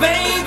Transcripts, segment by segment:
baby.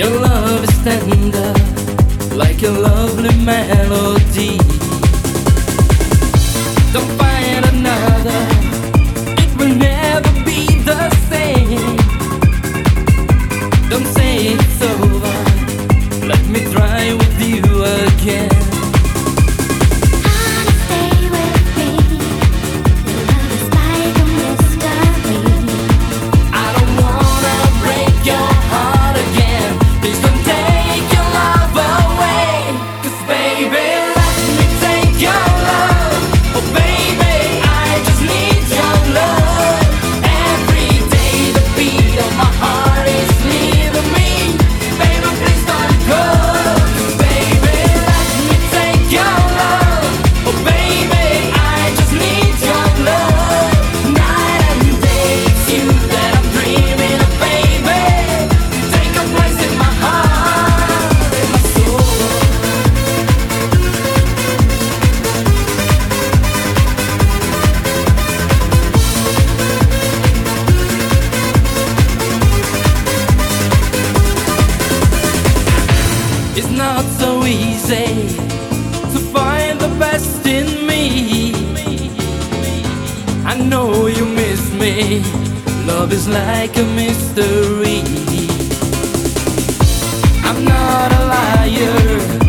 Your love is tender, like a lovely melody. Don't find another, it will never. not so easy to find the best in me. I know you miss me. Love is like a mystery. I'm not a liar.